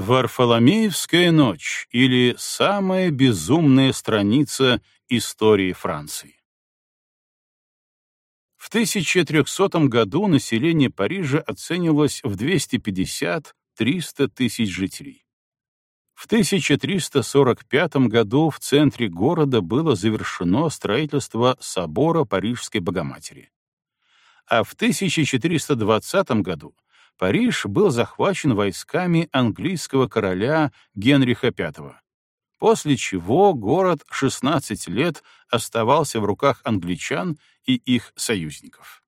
Варфоломеевская ночь или самая безумная страница истории Франции. В 1300 году население Парижа оценивалось в 250-300 тысяч жителей. В 1345 году в центре города было завершено строительство собора Парижской Богоматери. А в 1420 году Париж был захвачен войсками английского короля Генриха V, после чего город 16 лет оставался в руках англичан и их союзников.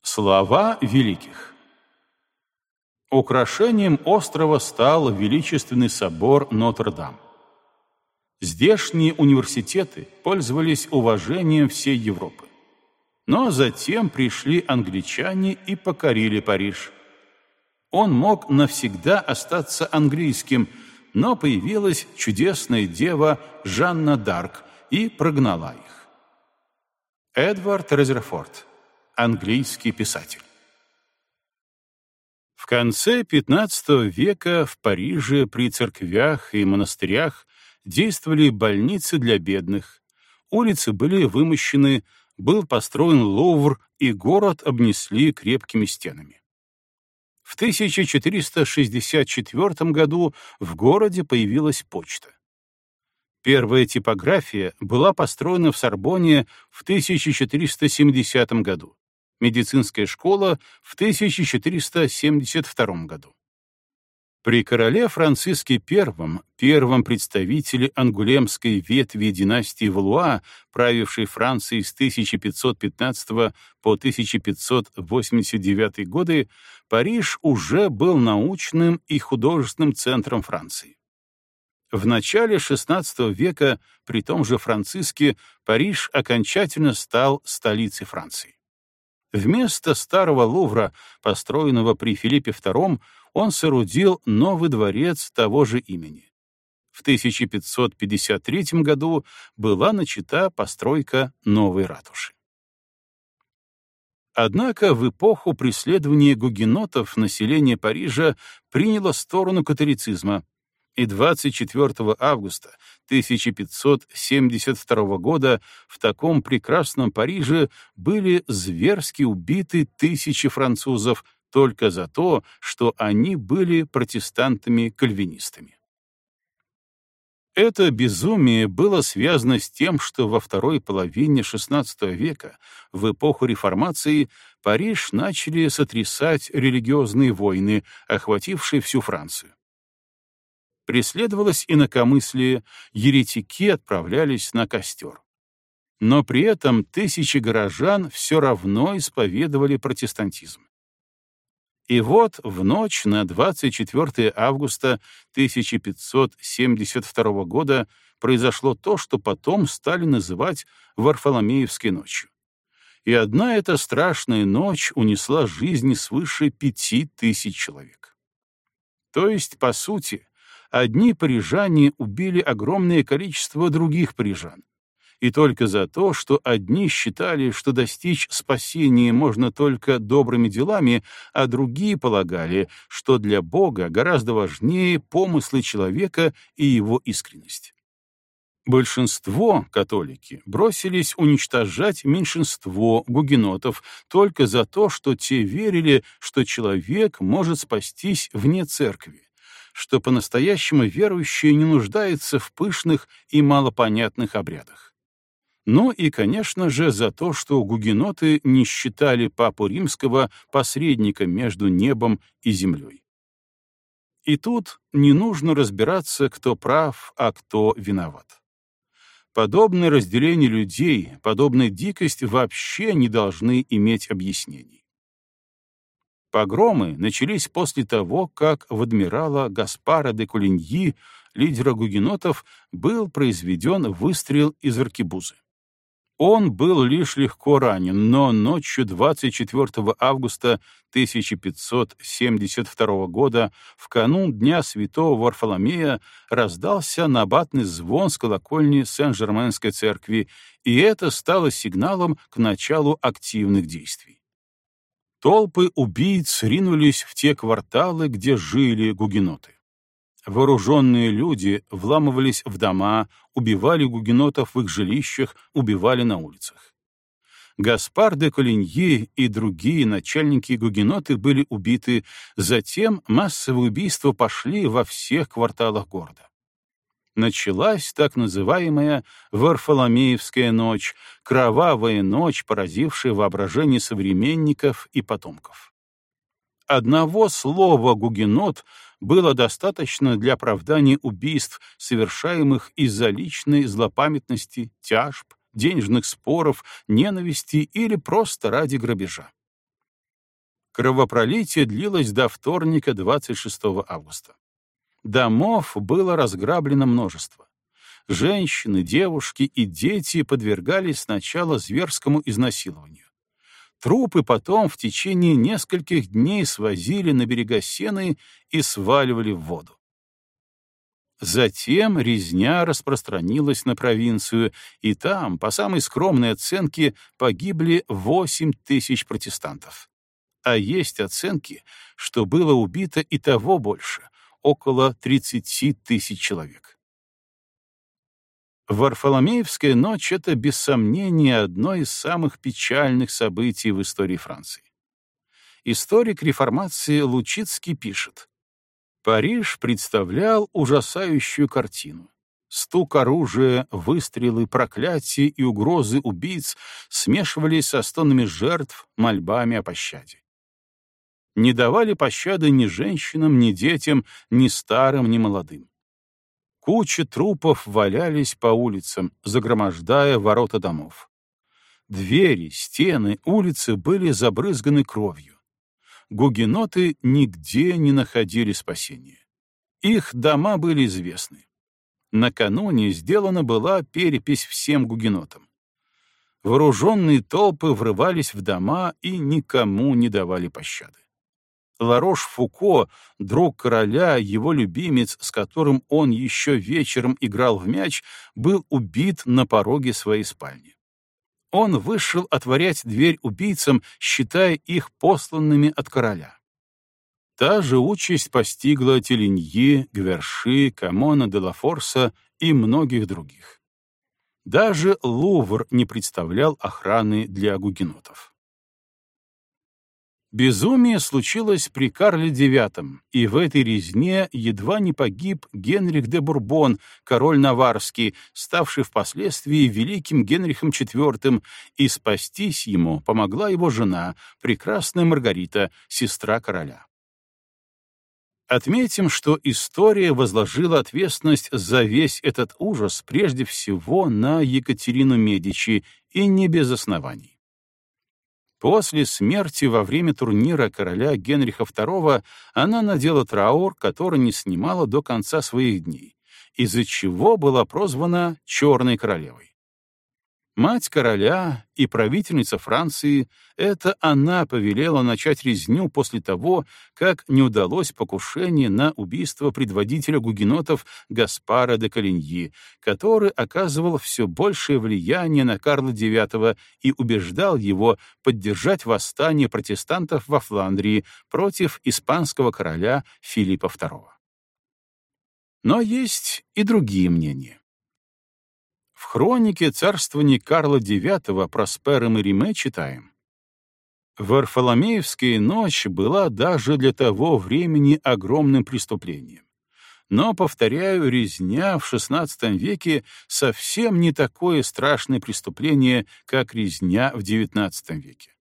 Слова великих Украшением острова стал величественный собор Нотр-Дам. Здешние университеты пользовались уважением всей Европы. Но затем пришли англичане и покорили Париж. Он мог навсегда остаться английским, но появилась чудесная дева Жанна Дарк и прогнала их. Эдвард Резерфорд, английский писатель. В конце XV века в Париже при церквях и монастырях действовали больницы для бедных, улицы были вымощены, был построен Лувр, и город обнесли крепкими стенами. В 1464 году в городе появилась почта. Первая типография была построена в Сорбоне в 1470 году медицинская школа в 1472 году. При короле Франциске I, первом представителе ангулемской ветви династии Валуа, правившей Францией с 1515 по 1589 годы, Париж уже был научным и художественным центром Франции. В начале XVI века при том же Франциске Париж окончательно стал столицей Франции. Вместо старого Лувра, построенного при Филиппе II, он соорудил новый дворец того же имени. В 1553 году была начата постройка новой ратуши. Однако в эпоху преследования гугенотов население Парижа приняло сторону католицизма, и 24 августа 1572 года в таком прекрасном Париже были зверски убиты тысячи французов только за то, что они были протестантами-кальвинистами. Это безумие было связано с тем, что во второй половине XVI века, в эпоху реформации, Париж начали сотрясать религиозные войны, охватившие всю Францию преследовалось инакомыслие, еретики отправлялись на костер. Но при этом тысячи горожан все равно исповедовали протестантизм. И вот в ночь на 24 августа 1572 года произошло то, что потом стали называть Варфоломеевской ночью. И одна эта страшная ночь унесла жизни свыше пяти тысяч человек. То есть, по сути, одни парижане убили огромное количество других парижан. И только за то, что одни считали, что достичь спасения можно только добрыми делами, а другие полагали, что для Бога гораздо важнее помыслы человека и его искренность. Большинство, католики, бросились уничтожать меньшинство гугенотов только за то, что те верили, что человек может спастись вне церкви что по-настоящему верующие не нуждаются в пышных и малопонятных обрядах. Ну и, конечно же, за то, что гугеноты не считали Папу Римского посредником между небом и землей. И тут не нужно разбираться, кто прав, а кто виноват. Подобное разделение людей, подобная дикость вообще не должны иметь объяснений. Погромы начались после того, как в адмирала Гаспара де Кулиньи, лидера гугенотов, был произведен выстрел из аркебузы. Он был лишь легко ранен, но ночью 24 августа 1572 года, в канун Дня Святого Варфоломея, раздался набатный звон с колокольни Сен-Жерменской церкви, и это стало сигналом к началу активных действий. Толпы убийц ринулись в те кварталы, где жили гугеноты. Вооруженные люди вламывались в дома, убивали гугенотов в их жилищах, убивали на улицах. Гаспар де Колиньи и другие начальники гугеноты были убиты, затем массовые убийства пошли во всех кварталах города. Началась так называемая Варфоломеевская ночь, кровавая ночь, поразившая воображение современников и потомков. Одного слова «гугенот» было достаточно для оправдания убийств, совершаемых из-за личной злопамятности, тяжб, денежных споров, ненависти или просто ради грабежа. Кровопролитие длилось до вторника 26 августа. Домов было разграблено множество. Женщины, девушки и дети подвергались сначала зверскому изнасилованию. Трупы потом в течение нескольких дней свозили на берега Сены и сваливали в воду. Затем резня распространилась на провинцию, и там, по самой скромной оценке, погибли 8 тысяч протестантов. А есть оценки, что было убито и того больше — около 30 тысяч человек. Варфоломеевская ночь — это, без сомнения, одно из самых печальных событий в истории Франции. Историк реформации Лучицкий пишет, Париж представлял ужасающую картину. Стук оружия, выстрелы, проклятия и угрозы убийц смешивались со стонами жертв, мольбами о пощаде. Не давали пощады ни женщинам, ни детям, ни старым, ни молодым. Куча трупов валялись по улицам, загромождая ворота домов. Двери, стены, улицы были забрызганы кровью гугеноты нигде не находили спасения. Их дома были известны. Накануне сделана была перепись всем гугенотам. Вооруженные толпы врывались в дома и никому не давали пощады. Ларош Фуко, друг короля, его любимец, с которым он еще вечером играл в мяч, был убит на пороге своей спальни он вышел отворять дверь убийцам, считая их посланными от короля. Та же участь постигла Теленьи, Гверши, Камона де Лафорса и многих других. Даже Лувр не представлял охраны для гугенотов. Безумие случилось при Карле IX, и в этой резне едва не погиб Генрих де Бурбон, король Наварский, ставший впоследствии великим Генрихом IV, и спастись ему помогла его жена, прекрасная Маргарита, сестра короля. Отметим, что история возложила ответственность за весь этот ужас прежде всего на Екатерину Медичи, и не без оснований. После смерти во время турнира короля Генриха II она надела траур, который не снимала до конца своих дней, из-за чего была прозвана «Черной королевой». Мать короля и правительница Франции — это она повелела начать резню после того, как не удалось покушение на убийство предводителя гугенотов Гаспара де Калиньи, который оказывал все большее влияние на Карла IX и убеждал его поддержать восстание протестантов во Фландрии против испанского короля Филиппа II. Но есть и другие мнения. Хронике царствования Карла IX Проспера Мериме читаем. Варфоломеевская ночь была даже для того времени огромным преступлением. Но, повторяю, резня в XVI веке совсем не такое страшное преступление, как резня в XIX веке.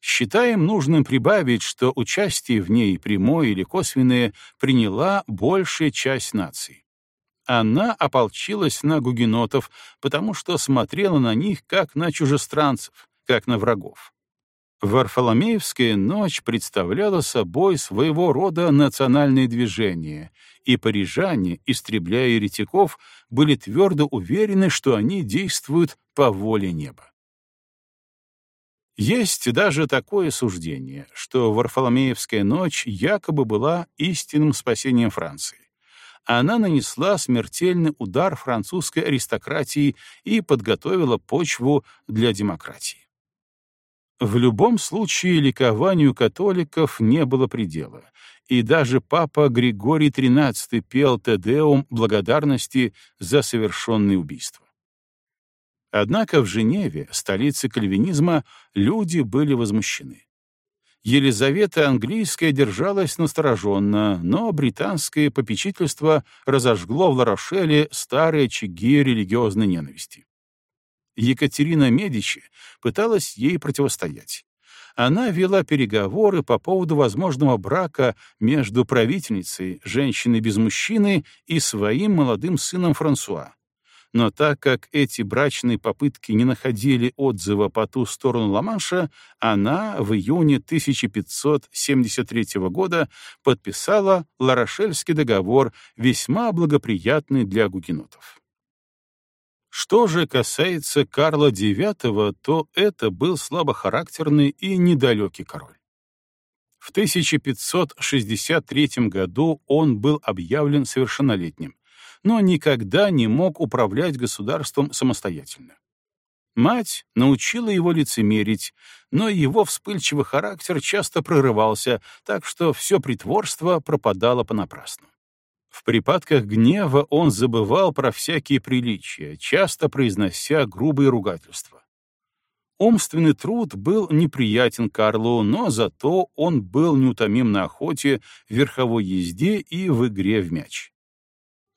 Считаем нужным прибавить, что участие в ней, прямое или косвенное, приняла большая часть нации она ополчилась на гугенотов, потому что смотрела на них как на чужестранцев, как на врагов. Варфоломеевская ночь представляла собой своего рода национальное движение, и парижане, истребляя еретиков, были твердо уверены, что они действуют по воле неба. Есть даже такое суждение, что Варфоломеевская ночь якобы была истинным спасением Франции она нанесла смертельный удар французской аристократии и подготовила почву для демократии. В любом случае ликованию католиков не было предела, и даже папа Григорий XIII пел Тедеум благодарности за совершенные убийства. Однако в Женеве, столице кальвинизма, люди были возмущены. Елизавета Английская держалась настороженно, но британское попечительство разожгло в Ларошеле старые очаги религиозной ненависти. Екатерина Медичи пыталась ей противостоять. Она вела переговоры по поводу возможного брака между правительницей, женщиной без мужчины, и своим молодым сыном Франсуа. Но так как эти брачные попытки не находили отзыва по ту сторону Ла-Манша, она в июне 1573 года подписала Ларошельский договор, весьма благоприятный для гугенотов. Что же касается Карла IX, то это был слабохарактерный и недалекий король. В 1563 году он был объявлен совершеннолетним, но никогда не мог управлять государством самостоятельно. Мать научила его лицемерить, но его вспыльчивый характер часто прорывался, так что все притворство пропадало понапрасну. В припадках гнева он забывал про всякие приличия, часто произнося грубые ругательства. Умственный труд был неприятен Карлу, но зато он был неутомим на охоте, верховой езде и в игре в мяч.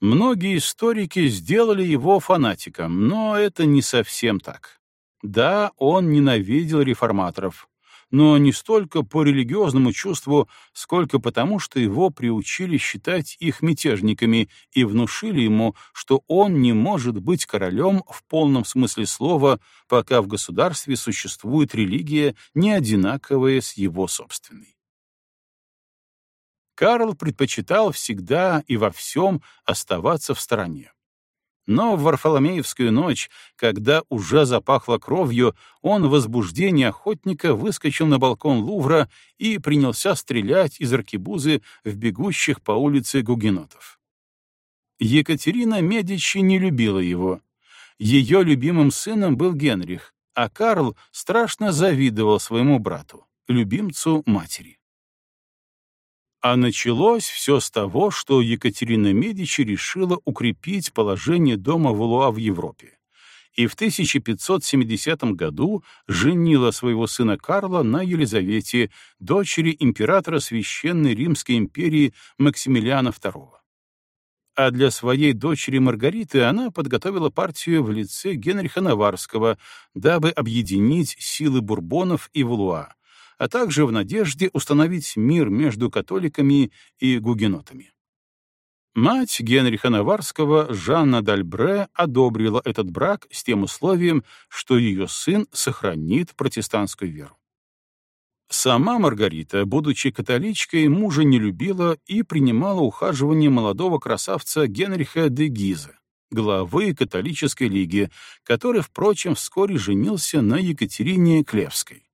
Многие историки сделали его фанатиком, но это не совсем так. Да, он ненавидел реформаторов, но не столько по религиозному чувству, сколько потому, что его приучили считать их мятежниками и внушили ему, что он не может быть королем в полном смысле слова, пока в государстве существует религия, не одинаковая с его собственной. Карл предпочитал всегда и во всем оставаться в стороне. Но в Варфоломеевскую ночь, когда уже запахло кровью, он в возбуждении охотника выскочил на балкон Лувра и принялся стрелять из аркебузы в бегущих по улице гугенотов. Екатерина Медичи не любила его. Ее любимым сыном был Генрих, а Карл страшно завидовал своему брату, любимцу матери. А началось все с того, что Екатерина Медичи решила укрепить положение дома Валуа в Европе. И в 1570 году женила своего сына Карла на Елизавете, дочери императора Священной Римской империи Максимилиана II. А для своей дочери Маргариты она подготовила партию в лице Генриха Наварского, дабы объединить силы бурбонов и Валуа, а также в надежде установить мир между католиками и гугенотами. Мать Генриха Наварского, Жанна Дальбре, одобрила этот брак с тем условием, что ее сын сохранит протестантскую веру. Сама Маргарита, будучи католичкой, мужа не любила и принимала ухаживание молодого красавца Генриха де Гиза, главы католической лиги, который, впрочем, вскоре женился на Екатерине Клевской.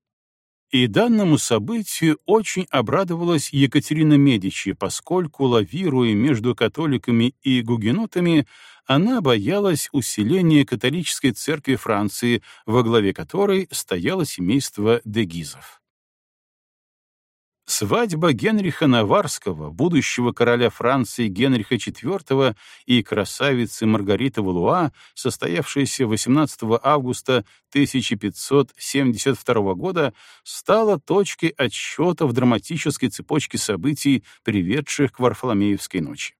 И данному событию очень обрадовалась Екатерина Медичи, поскольку, лавируя между католиками и гугенотами, она боялась усиления католической церкви Франции, во главе которой стояло семейство Дегизов. Свадьба Генриха Наварского, будущего короля Франции Генриха IV и красавицы Маргариты Валуа, состоявшаяся 18 августа 1572 года, стала точкой отсчета в драматической цепочке событий, приведших к Варфоломеевской ночи.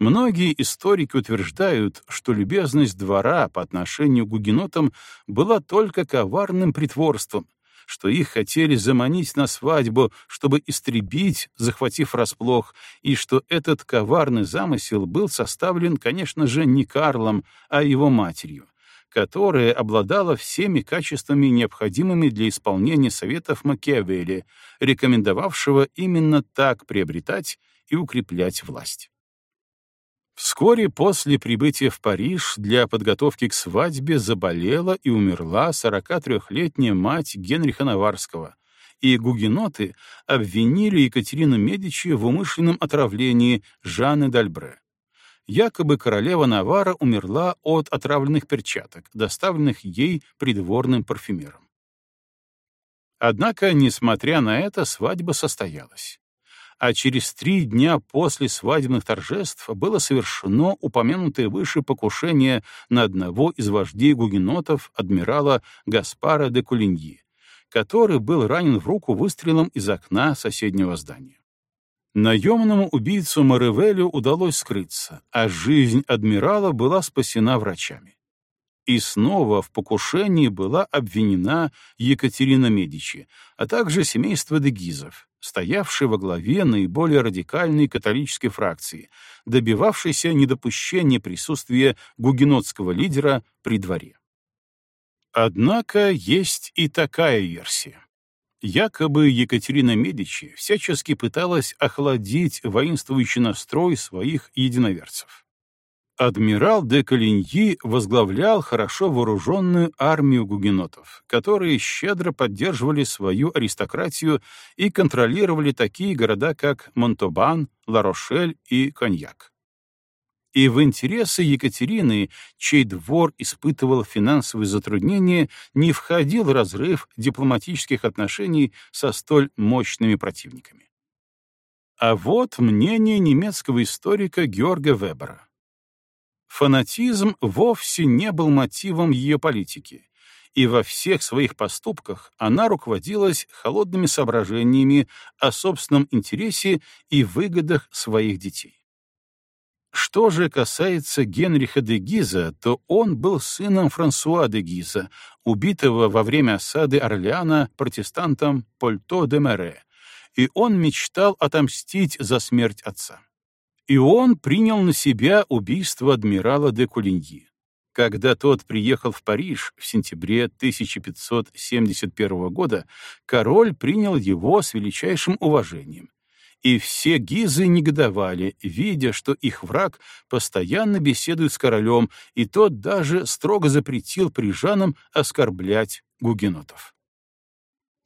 Многие историки утверждают, что любезность двора по отношению к гугенотам была только коварным притворством, что их хотели заманить на свадьбу, чтобы истребить, захватив расплох, и что этот коварный замысел был составлен, конечно же, не Карлом, а его матерью, которая обладала всеми качествами, необходимыми для исполнения советов Макиавелли, рекомендовавшего именно так приобретать и укреплять власть. Вскоре после прибытия в Париж для подготовки к свадьбе заболела и умерла 43-летняя мать Генриха Наварского, и гугеноты обвинили Екатерину Медичи в умышленном отравлении Жанны Дальбре. Якобы королева Навара умерла от отравленных перчаток, доставленных ей придворным парфюмером. Однако, несмотря на это, свадьба состоялась. А через три дня после свадебных торжеств было совершено упомянутое выше покушение на одного из вождей гугенотов, адмирала Гаспара де Кулиньи, который был ранен в руку выстрелом из окна соседнего здания. Наемному убийцу Маревелю удалось скрыться, а жизнь адмирала была спасена врачами. И снова в покушении была обвинена Екатерина Медичи, а также семейство Дегизов, стоявшее во главе наиболее радикальной католической фракции, добивавшейся недопущения присутствия гугенотского лидера при дворе. Однако есть и такая версия. Якобы Екатерина Медичи всячески пыталась охладить воинствующий настрой своих единоверцев. Адмирал де Калиньи возглавлял хорошо вооруженную армию гугенотов, которые щедро поддерживали свою аристократию и контролировали такие города, как Монтобан, Ларошель и Коньяк. И в интересы Екатерины, чей двор испытывал финансовые затруднения, не входил разрыв дипломатических отношений со столь мощными противниками. А вот мнение немецкого историка Георга Вебера. Фанатизм вовсе не был мотивом ее политики, и во всех своих поступках она руководилась холодными соображениями о собственном интересе и выгодах своих детей. Что же касается Генриха де Гиза, то он был сыном Франсуа де Гиза, убитого во время осады Орлеана протестантом Польто де Мере, и он мечтал отомстить за смерть отца и он принял на себя убийство адмирала де Кулиньи. Когда тот приехал в Париж в сентябре 1571 года, король принял его с величайшим уважением. И все гизы негодовали, видя, что их враг постоянно беседует с королем, и тот даже строго запретил прижанам оскорблять гугенотов.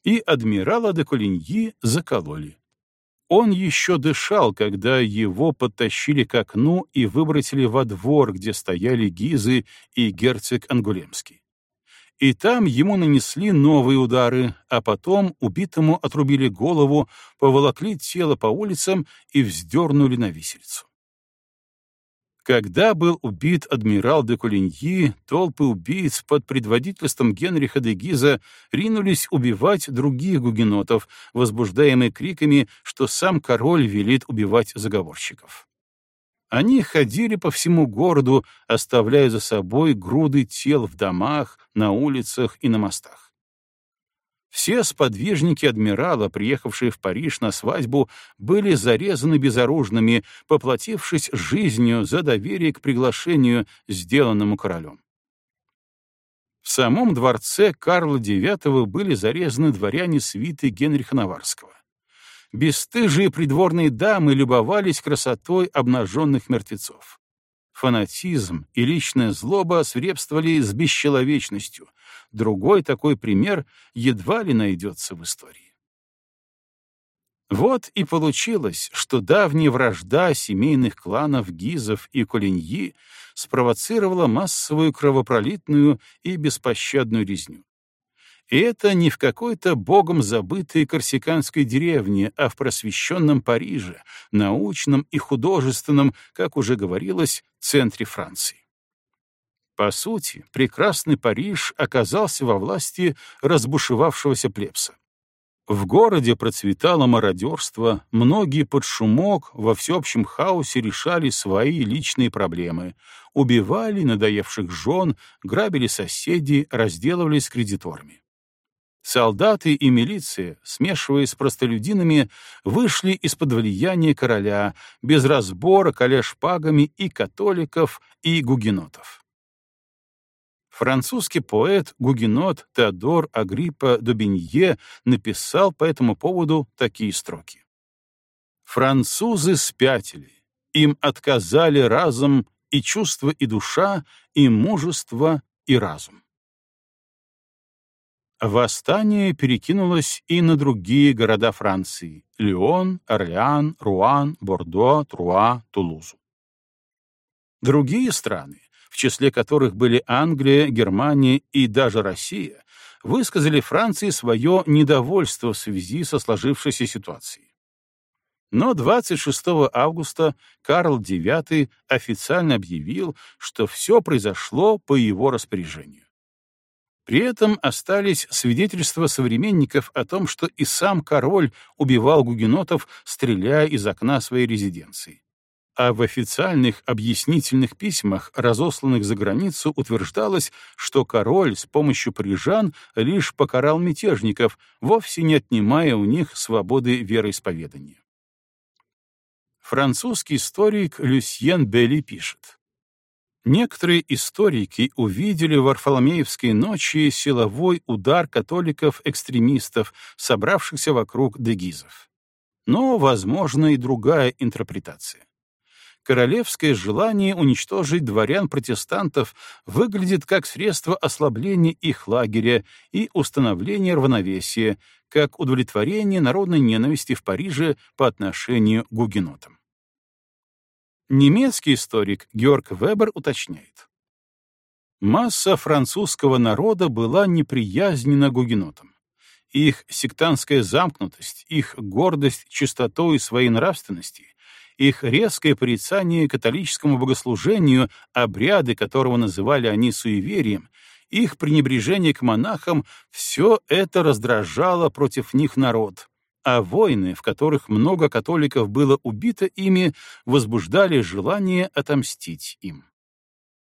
И адмирала де Колиньи закололи. Он еще дышал, когда его подтащили к окну и выбросили во двор, где стояли Гизы и герцог Ангулемский. И там ему нанесли новые удары, а потом убитому отрубили голову, поволокли тело по улицам и вздернули на висельцу. Когда был убит адмирал де Кулиньи, толпы убийц под предводительством Генриха де Гиза ринулись убивать других гугенотов, возбуждаемые криками, что сам король велит убивать заговорщиков. Они ходили по всему городу, оставляя за собой груды тел в домах, на улицах и на мостах. Все сподвижники адмирала, приехавшие в Париж на свадьбу, были зарезаны безоружными, поплатившись жизнью за доверие к приглашению, сделанному королем. В самом дворце Карла IX были зарезаны дворяне свиты Генриха Наварского. Бесстыжие придворные дамы любовались красотой обнаженных мертвецов. Фанатизм и личная злоба свирепствовали с бесчеловечностью, Другой такой пример едва ли найдется в истории. Вот и получилось, что давняя вражда семейных кланов Гизов и Колиньи спровоцировала массовую кровопролитную и беспощадную резню. И это не в какой-то богом забытой корсиканской деревне, а в просвещенном Париже, научном и художественном, как уже говорилось, центре Франции. По сути, прекрасный Париж оказался во власти разбушевавшегося плебса. В городе процветало мародерство, многие под шумок во всеобщем хаосе решали свои личные проблемы, убивали надоевших жен, грабили соседей, разделывались с кредиторами. Солдаты и милиция, смешиваясь с простолюдинами, вышли из-под влияния короля, без разбора коля шпагами и католиков, и гугенотов. Французский поэт-гугенот Теодор Агриппа Добенье написал по этому поводу такие строки. «Французы спятили, им отказали разум и чувство, и душа, и мужество, и разум». Восстание перекинулось и на другие города Франции — Лион, Орлеан, Руан, Бордо, Труа, Тулузу. Другие страны в числе которых были Англия, Германия и даже Россия, высказали Франции свое недовольство в связи со сложившейся ситуацией. Но 26 августа Карл IX официально объявил, что все произошло по его распоряжению. При этом остались свидетельства современников о том, что и сам король убивал гугенотов, стреляя из окна своей резиденции. А в официальных объяснительных письмах, разосланных за границу, утверждалось, что король с помощью парижан лишь покарал мятежников, вовсе не отнимая у них свободы вероисповедания. Французский историк Люсьен Белли пишет. Некоторые историки увидели в Варфоломеевской ночи силовой удар католиков-экстремистов, собравшихся вокруг дегизов. Но возможна и другая интерпретация. Королевское желание уничтожить дворян-протестантов выглядит как средство ослабления их лагеря и установления равновесия, как удовлетворение народной ненависти в Париже по отношению к гугенотам. Немецкий историк Георг Вебер уточняет. Масса французского народа была неприязнена гугенотам. Их сектантская замкнутость, их гордость чистотой своей нравственности, их резкое порицание католическому богослужению, обряды которого называли они суеверием, их пренебрежение к монахам — все это раздражало против них народ, а войны, в которых много католиков было убито ими, возбуждали желание отомстить им.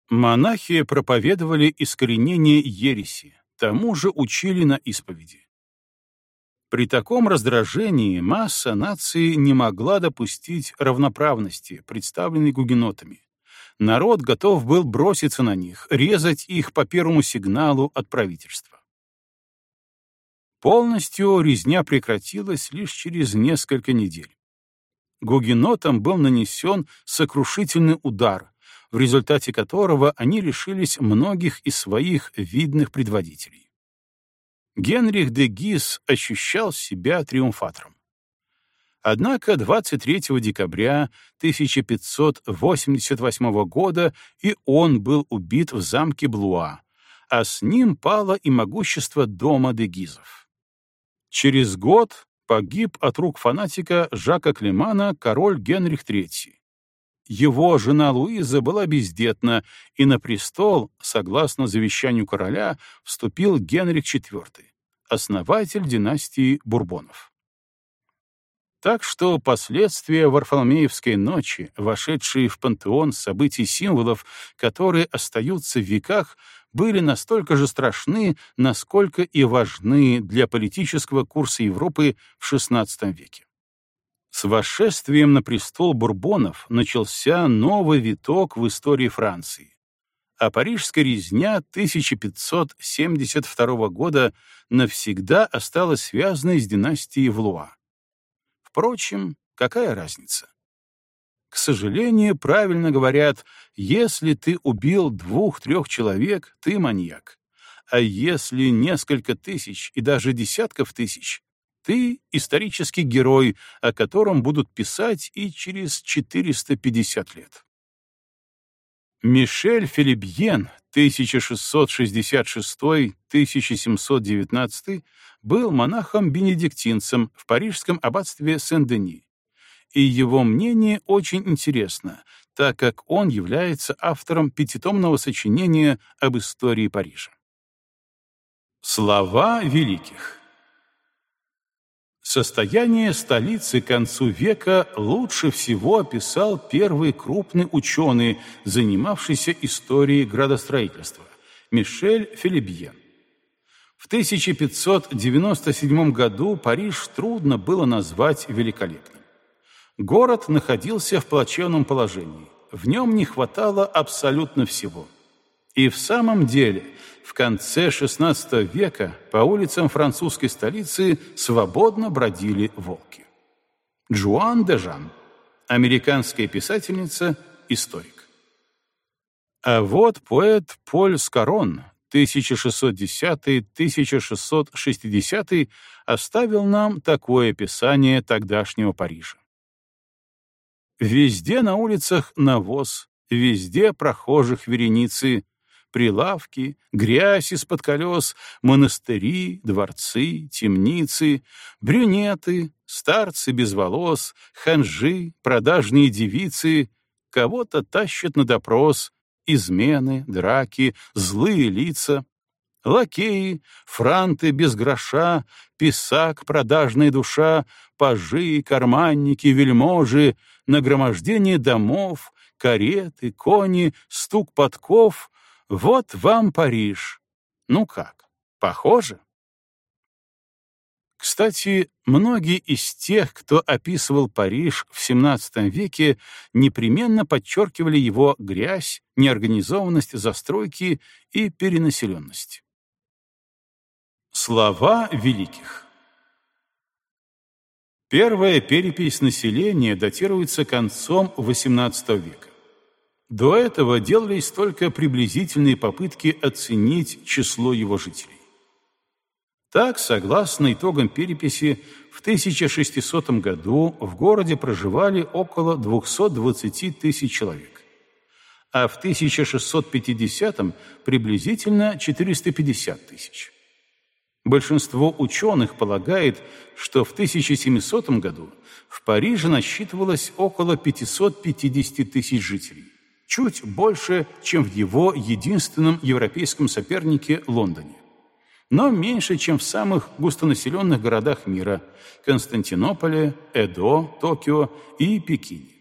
Монахи проповедовали искоренение ереси, тому же учили на исповеди. При таком раздражении масса нации не могла допустить равноправности, представленной гугенотами. Народ готов был броситься на них, резать их по первому сигналу от правительства. Полностью резня прекратилась лишь через несколько недель. Гугенотам был нанесен сокрушительный удар, в результате которого они лишились многих из своих видных предводителей. Генрих де Гис ощущал себя триумфатором. Однако 23 декабря 1588 года и он был убит в замке Блуа, а с ним пало и могущество дома де Гизов. Через год погиб от рук фанатика Жака Клемана король Генрих III. Его жена Луиза была бездетна, и на престол, согласно завещанию короля, вступил Генрих IV, основатель династии Бурбонов. Так что последствия Варфоломеевской ночи, вошедшие в пантеон событий символов, которые остаются в веках, были настолько же страшны, насколько и важны для политического курса Европы в XVI веке. С восшествием на престол Бурбонов начался новый виток в истории Франции, а парижская резня 1572 года навсегда осталась связанной с династией Влуа. Впрочем, какая разница? К сожалению, правильно говорят, если ты убил двух-трех человек, ты маньяк. А если несколько тысяч и даже десятков тысяч, ты исторический герой, о котором будут писать и через 450 лет. Мишель Филибьен 1666-1719 был монахом-бенедиктинцем в парижском аббатстве Сен-Дени и его мнение очень интересно, так как он является автором пятитомного сочинения об истории Парижа. Слова великих Состояние столицы к концу века лучше всего описал первый крупный ученый, занимавшийся историей градостроительства, Мишель Филибьен. В 1597 году Париж трудно было назвать великолепным. Город находился в плачевном положении. В нем не хватало абсолютно всего. И в самом деле, в конце XVI века по улицам французской столицы свободно бродили волки. Джоан де Жан, американская писательница, историк. А вот поэт Поль Скарон, 1610-1660, оставил нам такое описание тогдашнего Парижа. Везде на улицах навоз, везде прохожих вереницы, прилавки, грязь из-под колес, монастыри, дворцы, темницы, брюнеты, старцы без волос, ханжи, продажные девицы, кого-то тащат на допрос, измены, драки, злые лица, лакеи, франты без гроша, писак, продажная душа, пажи, карманники, вельможи, нагромождение домов, кареты, кони, стук подков — вот вам Париж. Ну как, похоже? Кстати, многие из тех, кто описывал Париж в XVII веке, непременно подчеркивали его грязь, неорганизованность застройки и перенаселенность. Слова великих Первая перепись населения датируется концом XVIII века. До этого делались только приблизительные попытки оценить число его жителей. Так, согласно итогам переписи, в 1600 году в городе проживали около 220 тысяч человек, а в 1650 приблизительно 450 тысяч. Большинство ученых полагает, что в 1700 году в Париже насчитывалось около 550 тысяч жителей, чуть больше, чем в его единственном европейском сопернике Лондоне но меньше, чем в самых густонаселенных городах мира – Константинополе, Эдо, Токио и Пекине.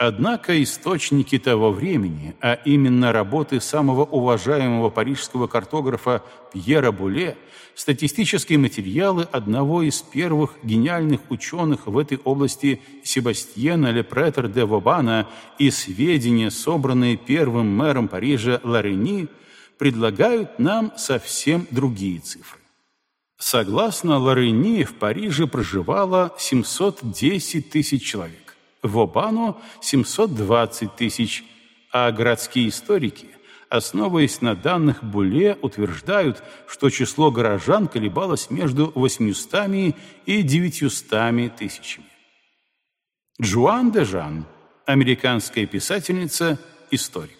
Однако источники того времени, а именно работы самого уважаемого парижского картографа Пьера Буле, статистические материалы одного из первых гениальных ученых в этой области Себастьена Лепретер де Вобана и сведения, собранные первым мэром Парижа Ларени, предлагают нам совсем другие цифры. Согласно Ларени, в Париже проживало 710 тысяч человек в Обану 720 тысяч, а городские историки, основываясь на данных Буле, утверждают, что число горожан колебалось между 800 и 900 тысячами. Джоан де Жан, американская писательница, историк.